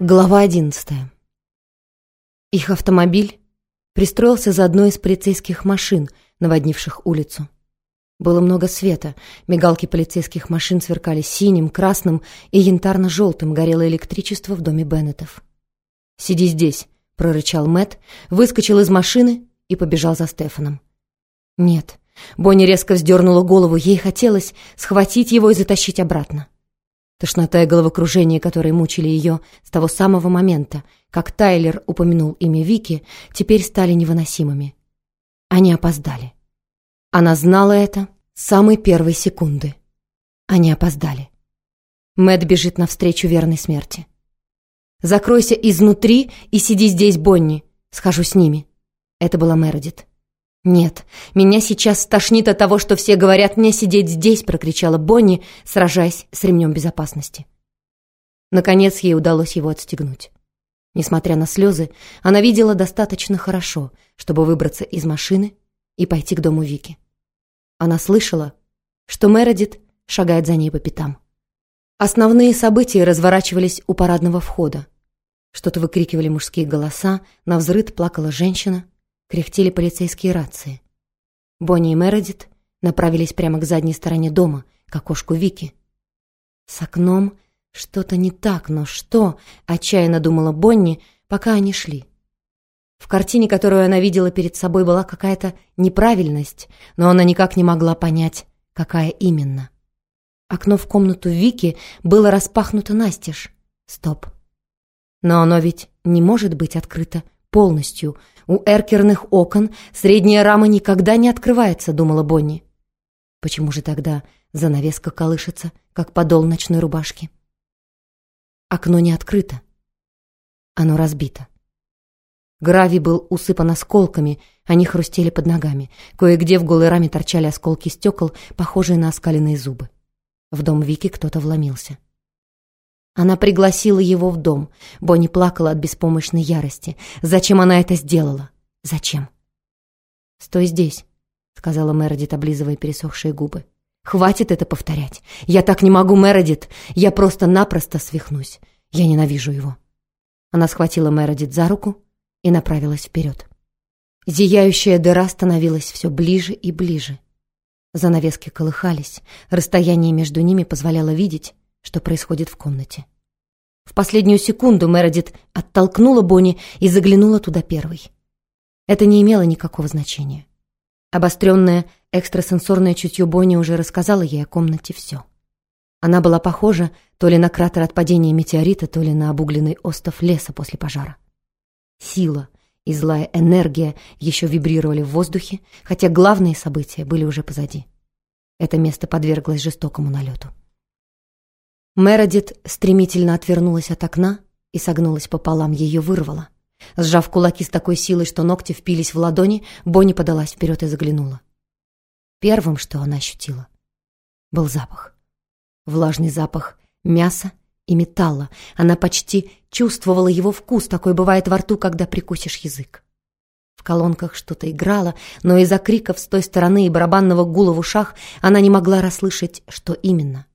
Глава одиннадцатая. Их автомобиль пристроился за одной из полицейских машин, наводнивших улицу. Было много света, мигалки полицейских машин сверкали синим, красным и янтарно-желтым, горело электричество в доме Беннетов. «Сиди здесь», — прорычал Мэт, выскочил из машины и побежал за Стефаном. «Нет». Бонни резко вздернула голову, ей хотелось схватить его и затащить обратно. Тошнота и головокружение, которые мучили ее с того самого момента, как Тайлер упомянул имя Вики, теперь стали невыносимыми. Они опоздали. Она знала это с самой первой секунды. Они опоздали. Мэт бежит навстречу верной смерти. «Закройся изнутри и сиди здесь, Бонни. Схожу с ними». Это была Мередит. «Нет, меня сейчас стошнит от того, что все говорят мне сидеть здесь», прокричала Бонни, сражаясь с ремнем безопасности. Наконец ей удалось его отстегнуть. Несмотря на слезы, она видела достаточно хорошо, чтобы выбраться из машины и пойти к дому Вики. Она слышала, что Мередит шагает за ней по пятам. Основные события разворачивались у парадного входа. Что-то выкрикивали мужские голоса, на взрыд плакала женщина — кряхтели полицейские рации. Бонни и Мередит направились прямо к задней стороне дома, к окошку Вики. С окном что-то не так, но что, отчаянно думала Бонни, пока они шли. В картине, которую она видела перед собой, была какая-то неправильность, но она никак не могла понять, какая именно. Окно в комнату Вики было распахнуто настежь. Стоп. Но оно ведь не может быть открыто полностью. У эркерных окон средняя рама никогда не открывается, думала Бонни. Почему же тогда занавеска колышется, как подол ночной рубашки? Окно не открыто. Оно разбито. Гравий был усыпан осколками, они хрустели под ногами. Кое-где в голой раме торчали осколки стекол, похожие на оскаленные зубы. В дом Вики кто-то вломился. Она пригласила его в дом. Бонни плакала от беспомощной ярости. Зачем она это сделала? Зачем? «Стой здесь», — сказала Мередит, облизывая пересохшие губы. «Хватит это повторять. Я так не могу, Мередит. Я просто-напросто свихнусь. Я ненавижу его». Она схватила Мередит за руку и направилась вперед. Зияющая дыра становилась все ближе и ближе. Занавески колыхались, расстояние между ними позволяло видеть, что происходит в комнате. В последнюю секунду Мередит оттолкнула Бонни и заглянула туда первой. Это не имело никакого значения. Обостренное экстрасенсорное чутье Бонни уже рассказала ей о комнате все. Она была похожа то ли на кратер от падения метеорита, то ли на обугленный остов леса после пожара. Сила и злая энергия еще вибрировали в воздухе, хотя главные события были уже позади. Это место подверглось жестокому налету. Мередит стремительно отвернулась от окна и согнулась пополам, ее вырвало. Сжав кулаки с такой силой, что ногти впились в ладони, Бонни подалась вперед и заглянула. Первым, что она ощутила, был запах. Влажный запах мяса и металла. Она почти чувствовала его вкус, такой бывает во рту, когда прикусишь язык. В колонках что-то играло, но из-за криков с той стороны и барабанного гула в ушах она не могла расслышать, что именно.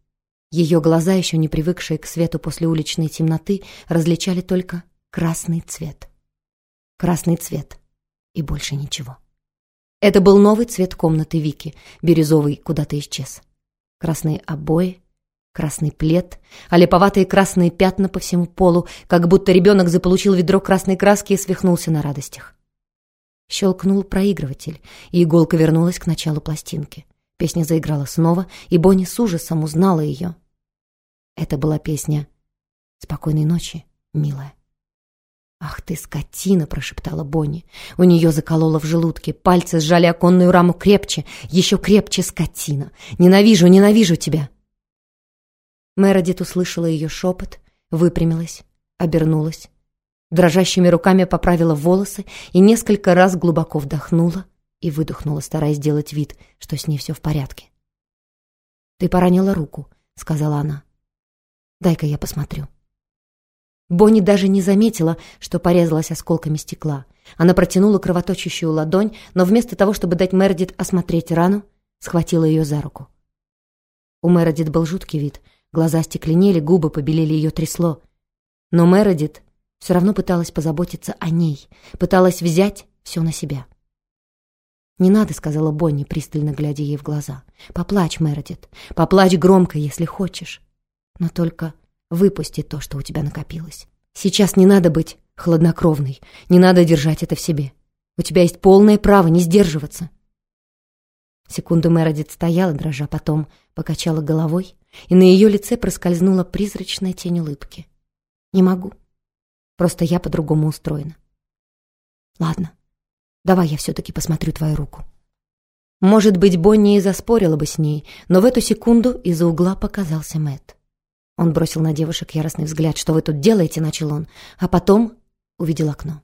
Ее глаза, еще не привыкшие к свету после уличной темноты, различали только красный цвет. Красный цвет. И больше ничего. Это был новый цвет комнаты Вики, бирюзовый куда-то исчез. Красные обои, красный плед, а леповатые красные пятна по всему полу, как будто ребенок заполучил ведро красной краски и свихнулся на радостях. Щелкнул проигрыватель, и иголка вернулась к началу пластинки. Песня заиграла снова, и Бонни с ужасом узнала ее. Это была песня «Спокойной ночи, милая». «Ах ты, скотина!» — прошептала Бонни. У нее закололо в желудке, пальцы сжали оконную раму крепче, еще крепче скотина. «Ненавижу, ненавижу тебя!» Мередит услышала ее шепот, выпрямилась, обернулась, дрожащими руками поправила волосы и несколько раз глубоко вдохнула и выдохнула, стараясь сделать вид, что с ней все в порядке. «Ты поранила руку», — сказала она. Дай-ка я посмотрю». Бонни даже не заметила, что порезалась осколками стекла. Она протянула кровоточащую ладонь, но вместо того, чтобы дать Мередит осмотреть рану, схватила ее за руку. У Мередит был жуткий вид. Глаза стекленели, губы побелели, ее трясло. Но Мередит все равно пыталась позаботиться о ней, пыталась взять все на себя. «Не надо», — сказала Бонни, пристально глядя ей в глаза. «Поплачь, Мередит, поплачь громко, если хочешь. Но только выпусти то, что у тебя накопилось. Сейчас не надо быть хладнокровной, не надо держать это в себе. У тебя есть полное право не сдерживаться». Секунду Мередит стояла, дрожа, потом покачала головой, и на ее лице проскользнула призрачная тень улыбки. «Не могу. Просто я по-другому устроена. Ладно, давай я все-таки посмотрю твою руку». Может быть, Бонни и заспорила бы с ней, но в эту секунду из-за угла показался Мэтт. Он бросил на девушек яростный взгляд. «Что вы тут делаете?» — начал он, а потом увидел окно.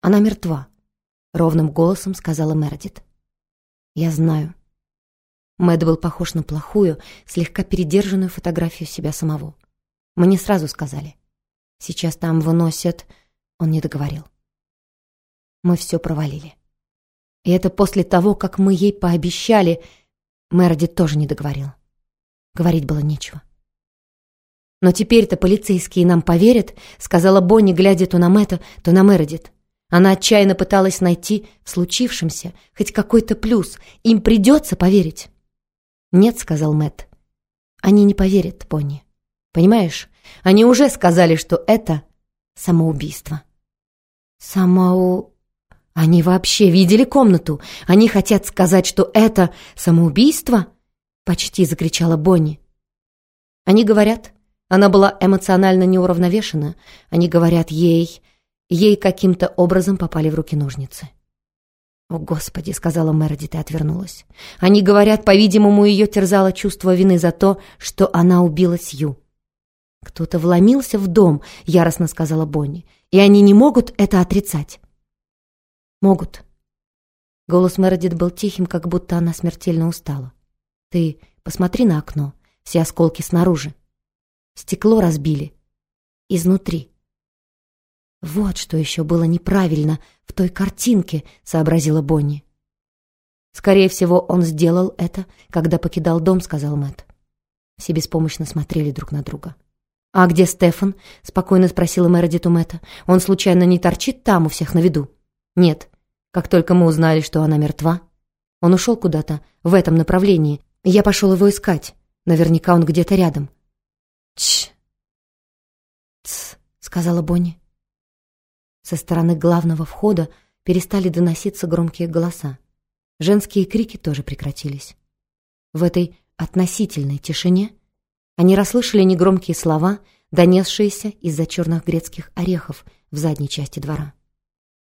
«Она мертва», — ровным голосом сказала Мередит. «Я знаю». Мэт был похож на плохую, слегка передержанную фотографию себя самого. Мне сразу сказали. Сейчас там выносят... Он не договорил. Мы все провалили. И это после того, как мы ей пообещали... Мередит тоже не договорил. Говорить было нечего. «Но теперь-то полицейские нам поверят», — сказала Бонни, глядя то на Мэтта, то на Мередит. Она отчаянно пыталась найти в случившемся хоть какой-то плюс. Им придется поверить. «Нет», — сказал Мэтт. «Они не поверят, Бонни. Понимаешь, они уже сказали, что это самоубийство». «Самоу...» «Они вообще видели комнату? Они хотят сказать, что это самоубийство?» Почти закричала Бонни. «Они говорят, она была эмоционально неуравновешена. Они говорят ей, ей каким-то образом попали в руки ножницы. «О, Господи!» — сказала Мередит и отвернулась. «Они говорят, по-видимому, ее терзало чувство вины за то, что она убила Сью». «Кто-то вломился в дом», — яростно сказала Бонни, «и они не могут это отрицать». «Могут». Голос Мередит был тихим, как будто она смертельно устала. «Ты посмотри на окно, все осколки снаружи. Стекло разбили. Изнутри. «Вот что еще было неправильно в той картинке», — сообразила Бонни. «Скорее всего, он сделал это, когда покидал дом», — сказал Мэтт. Все беспомощно смотрели друг на друга. «А где Стефан?» — спокойно спросила Мередит у Мэтта. «Он случайно не торчит там у всех на виду?» «Нет. Как только мы узнали, что она мертва, он ушел куда-то в этом направлении. Я пошел его искать. Наверняка он где-то рядом. Сказала Бонни. Со стороны главного входа перестали доноситься громкие голоса. Женские крики тоже прекратились. В этой относительной тишине они расслышали негромкие слова, донесшиеся из-за черных грецких орехов в задней части двора.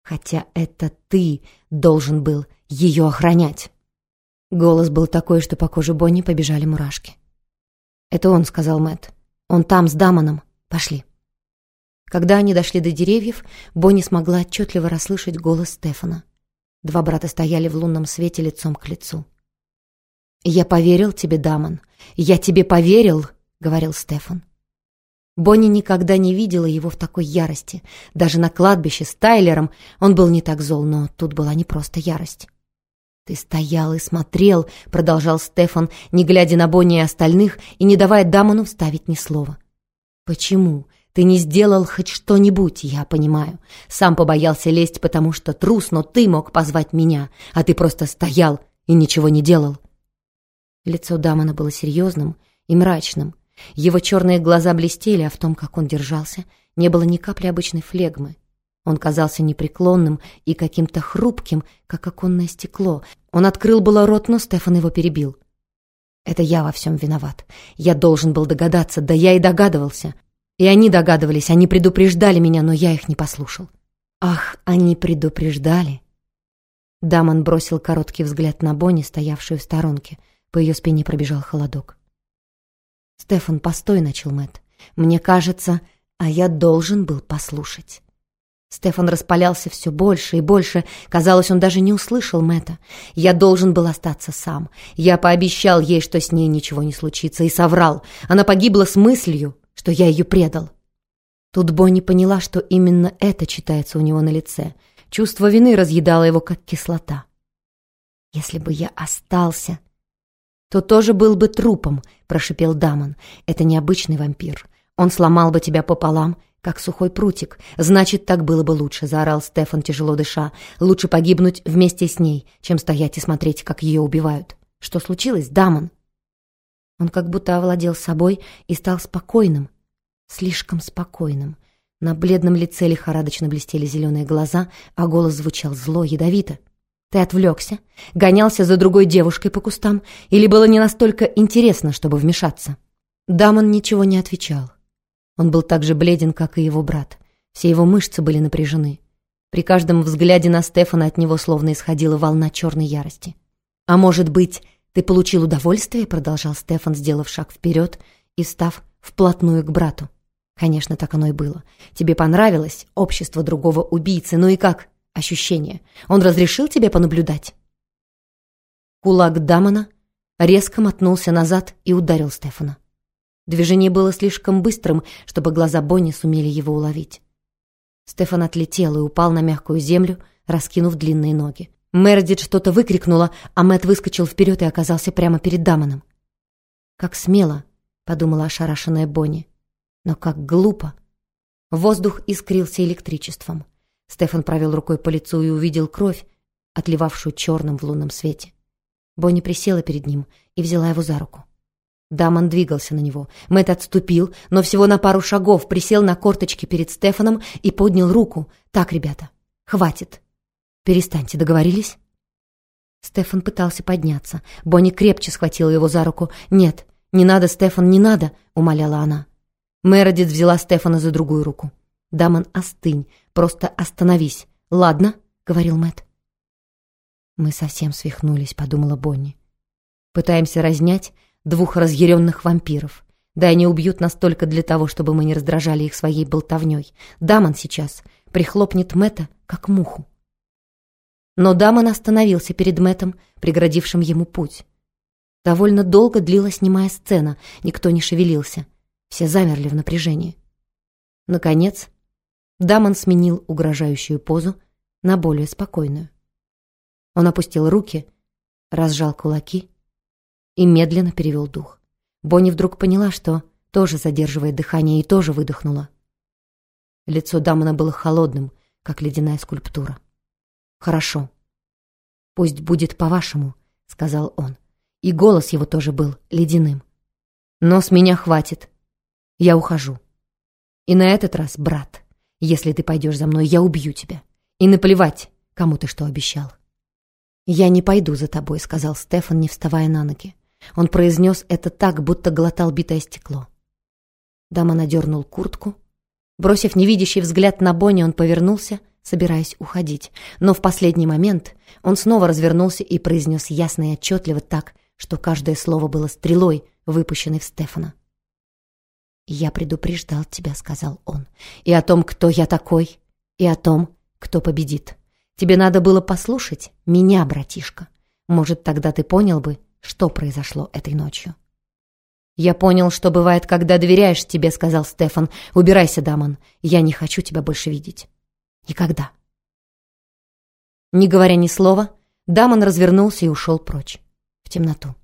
«Хотя это ты должен был ее охранять!» Голос был такой, что по коже Бонни побежали мурашки. «Это он», — сказал Мэтт. Он там, с Дамоном. Пошли». Когда они дошли до деревьев, Бонни смогла отчетливо расслышать голос Стефана. Два брата стояли в лунном свете лицом к лицу. «Я поверил тебе, Дамон. Я тебе поверил», — говорил Стефан. Бонни никогда не видела его в такой ярости. Даже на кладбище с Тайлером он был не так зол, но тут была не просто ярость. «Ты стоял и смотрел», — продолжал Стефан, не глядя на Бонни и остальных и не давая Дамону вставить ни слова. «Почему? Ты не сделал хоть что-нибудь, я понимаю. Сам побоялся лезть, потому что трус, но ты мог позвать меня, а ты просто стоял и ничего не делал». Лицо Дамона было серьезным и мрачным. Его черные глаза блестели, а в том, как он держался, не было ни капли обычной флегмы. Он казался непреклонным и каким-то хрупким, как оконное стекло. Он открыл было рот, но Стефан его перебил. «Это я во всем виноват. Я должен был догадаться, да я и догадывался. И они догадывались, они предупреждали меня, но я их не послушал». «Ах, они предупреждали!» Дамон бросил короткий взгляд на Бонни, стоявшую в сторонке. По ее спине пробежал холодок. «Стефан, постой», — начал Мэтт. «Мне кажется, а я должен был послушать». Стефан распалялся все больше и больше. Казалось, он даже не услышал Мэтта. Я должен был остаться сам. Я пообещал ей, что с ней ничего не случится, и соврал. Она погибла с мыслью, что я ее предал. Тут Бонни поняла, что именно это читается у него на лице. Чувство вины разъедало его, как кислота. «Если бы я остался...» «То тоже был бы трупом», — прошипел Дамон. «Это необычный вампир. Он сломал бы тебя пополам, как сухой прутик. Значит, так было бы лучше», — заорал Стефан, тяжело дыша. «Лучше погибнуть вместе с ней, чем стоять и смотреть, как ее убивают. Что случилось, Дамон?» Он как будто овладел собой и стал спокойным, слишком спокойным. На бледном лице лихорадочно блестели зеленые глаза, а голос звучал зло, ядовито. «Ты отвлекся? Гонялся за другой девушкой по кустам? Или было не настолько интересно, чтобы вмешаться?» Дамон ничего не отвечал. Он был так же бледен, как и его брат. Все его мышцы были напряжены. При каждом взгляде на Стефана от него словно исходила волна черной ярости. «А может быть, ты получил удовольствие?» — продолжал Стефан, сделав шаг вперед и став вплотную к брату. Конечно, так оно и было. Тебе понравилось общество другого убийцы. Ну и как? Ощущение. Он разрешил тебе понаблюдать? Кулак Дамона резко мотнулся назад и ударил Стефана. Движение было слишком быстрым, чтобы глаза Бонни сумели его уловить. Стефан отлетел и упал на мягкую землю, раскинув длинные ноги. Мередит что-то выкрикнула, а Мэт выскочил вперед и оказался прямо перед Дамоном. «Как смело!» — подумала ошарашенная Бонни. «Но как глупо!» Воздух искрился электричеством. Стефан провел рукой по лицу и увидел кровь, отливавшую черным в лунном свете. Бонни присела перед ним и взяла его за руку. Дамон двигался на него. Мэтт отступил, но всего на пару шагов присел на корточки перед Стефаном и поднял руку. «Так, ребята, хватит. Перестаньте, договорились?» Стефан пытался подняться. Бонни крепче схватила его за руку. «Нет, не надо, Стефан, не надо!» — умоляла она. Мередит взяла Стефана за другую руку. «Дамон, остынь, просто остановись. Ладно?» — говорил Мэтт. «Мы совсем свихнулись», — подумала Бонни. «Пытаемся разнять двух разъяренных вампиров. Да они убьют нас только для того, чтобы мы не раздражали их своей болтовней. Дамон сейчас прихлопнет Мэтта, как муху. Но Дамон остановился перед Мэттом, преградившим ему путь. Довольно долго длилась немая сцена, никто не шевелился. Все замерли в напряжении. Наконец, Дамон сменил угрожающую позу на более спокойную. Он опустил руки, разжал кулаки и медленно перевел дух. Бонни вдруг поняла, что тоже задерживает дыхание, и тоже выдохнула. Лицо Дамона было холодным, как ледяная скульптура. «Хорошо. Пусть будет по-вашему», — сказал он. И голос его тоже был ледяным. «Но с меня хватит. Я ухожу. И на этот раз, брат, если ты пойдешь за мной, я убью тебя. И наплевать, кому ты что обещал». «Я не пойду за тобой», — сказал Стефан, не вставая на ноги. Он произнес это так, будто глотал битое стекло. Дама надернул куртку. Бросив невидящий взгляд на Бонни, он повернулся, собираясь уходить. Но в последний момент он снова развернулся и произнес ясно и отчетливо так, что каждое слово было стрелой, выпущенной в Стефана. «Я предупреждал тебя», — сказал он, — «и о том, кто я такой, и о том, кто победит. Тебе надо было послушать меня, братишка. Может, тогда ты понял бы, что произошло этой ночью. «Я понял, что бывает, когда доверяешь тебе», — сказал Стефан. «Убирайся, Дамон. Я не хочу тебя больше видеть. Никогда». Не говоря ни слова, Дамон развернулся и ушел прочь, в темноту.